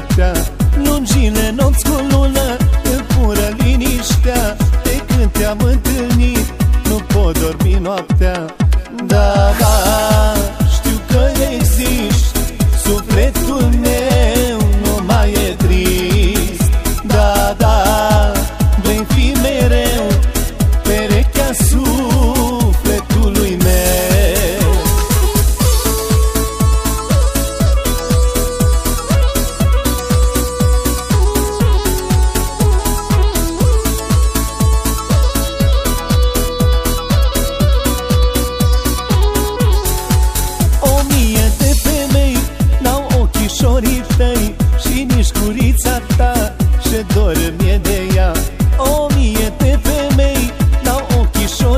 noaptea. Lungile nopți cu lună Îmi fură liniștea. De când te-am întâlnit Nu pot dormi noaptea.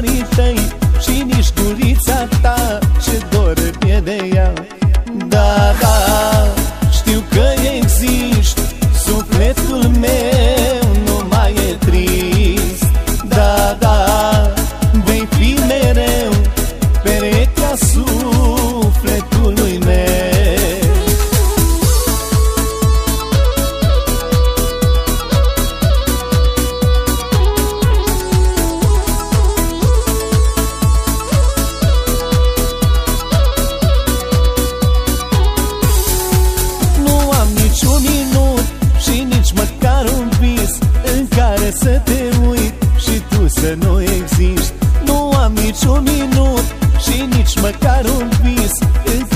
Marita exist Nu am niciun minut și nici măcar un vis. Încă